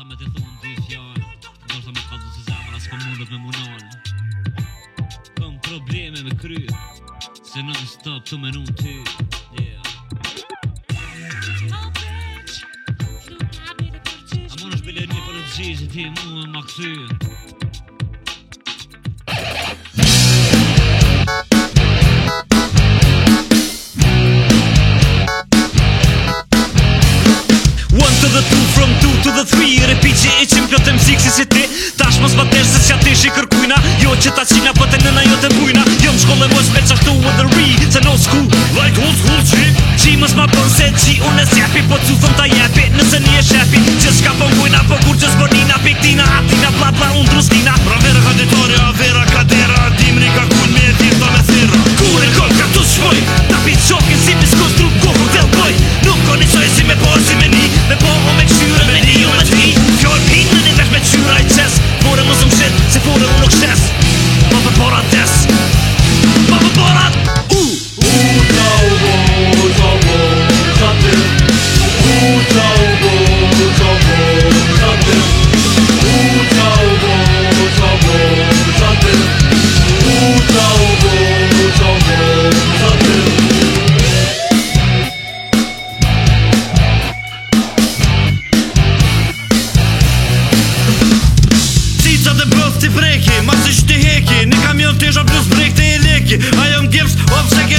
A me te thonë dy fjallë A me te thonë dy zemrë A me më nëllë Kom probleme me kry Se në nëzit të pëtë të menu në ty oh, A me në shbilleri Po në të shizë Ti mua më këtë A me si si ti Tash mos vatesh se s'ja ti shi kërkujna Jo që ta qina pëtë po jo në na jo bujna Jo më shkolle mos me qahtu e edhe ri Se no school, like old school qi Qi mos ma bën se qi unë e sjepi Po cu thëm ta jepi, nëse një e shepi Që përnë po kujna, po kur që s'bërnina Piktina, atina, bla bla, unë trustina,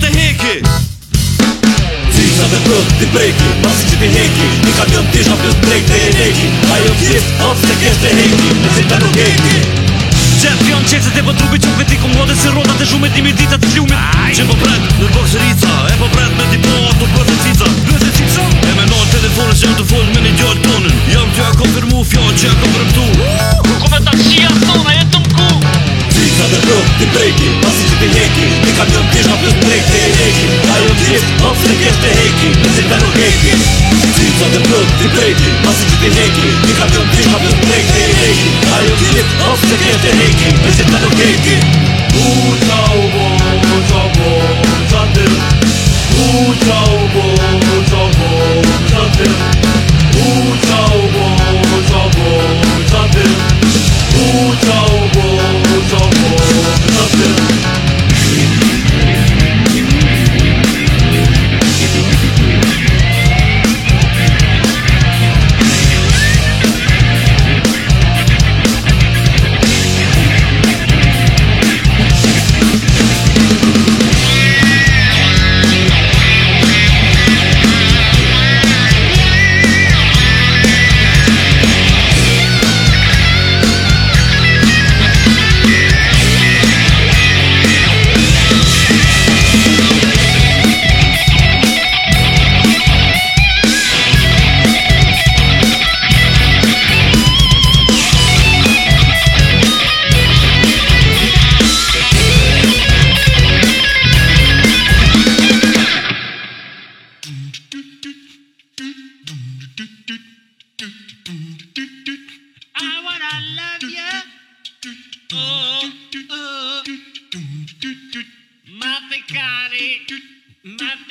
është heki Cisa dhe prët t'i breki Pasi që t'i heki Një ka Tisha t'i shafës brek t'i heki A jo t'jit ofë se kesh t'i heki Në si t'a nuk heki Qep janë qepse t'e po trupi që këve t'i ku mlo si rota t'e E i midita t'i shlumit Qe po bret në bërsh rica E po bret me t'i po atë po nuk bërsh e cica Bërsh e cica E me nërë telefonës që janë të fol me një gjojt ton i keş hapis plekte eki Ayon tip hapsını keşte heki Sizden o heki Sizden de pıl tipeydi Nasıl ciddi heki Bir kamyon keş hapis plekte eki Ayon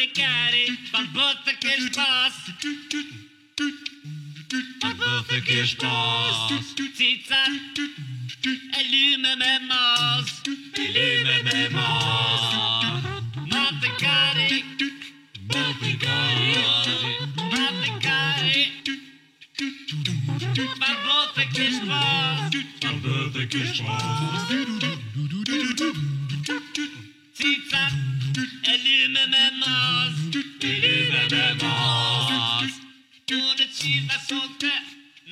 Bulgari, Balbotek is boss. Balbotek is boss. Tsica, elume med mas. Elume med mas. Matekari, Matekari, Matekari. Balbotek is boss. Balbotek is boss.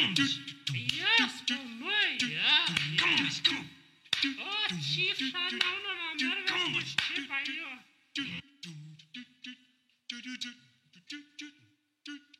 Yes, Come come on. Oh, I don't know.